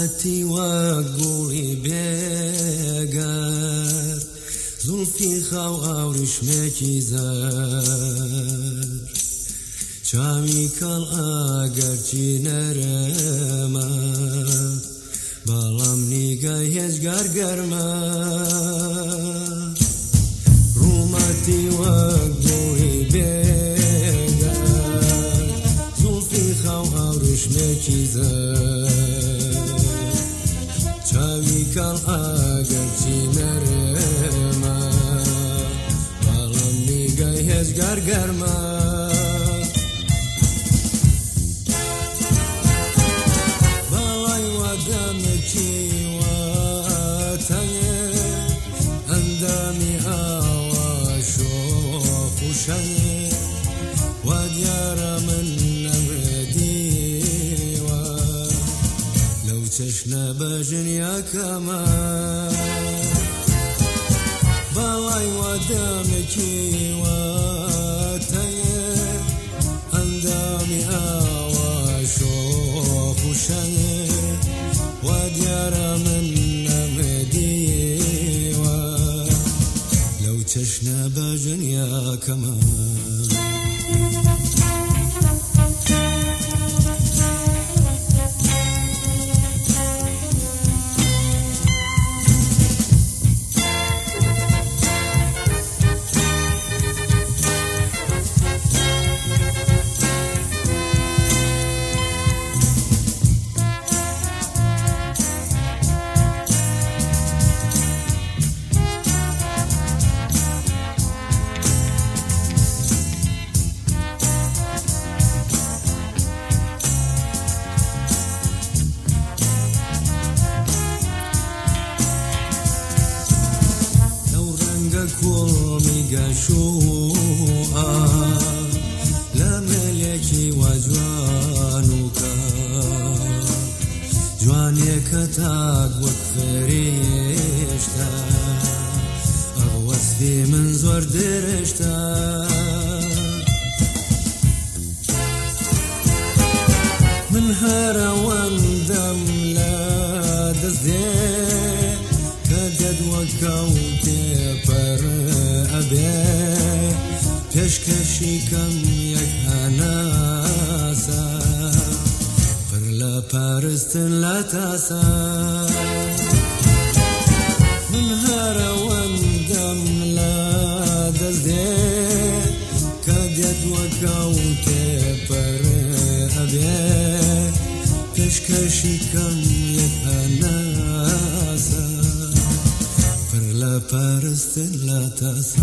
هاتی وەگوڵی بێگەر زولفی خاو ئاوریشمێکی زەر چاوی کاڵ ئاگەرچی نەرەمە بەڵام نیگە هێزگار گەرمە ڕوومەتی وەگوڵی بێگەر زولفی خاو هاوریشمێکی زەر Chavi kal agar chinerema Palam nigay hez gargarma Balay wadam kiwa tanye Andami awa shofushanye Wadyara men چشنە بە ژنیاکەمە باڵای وادامێکیوە ئەندامی ئاوا شۆخوشەنێ وا دیارە من نەمەدیوە لەو چشنە بە ژنیاکەمە come gashoa la meleki wa jwanuka jwaneka tak wakferishta awasdi min zor derishta من هرا وندم لا دزدي كدد وكون به پێشکەشی کەم یەک هەناسا پر لە پارستن لە تاسا من هەرەوەندەم لە دەستێ کە دێت وەکەوتێ پەرێ هەبێ پێشکەشی کەم یەک هەناسە aparece la taza.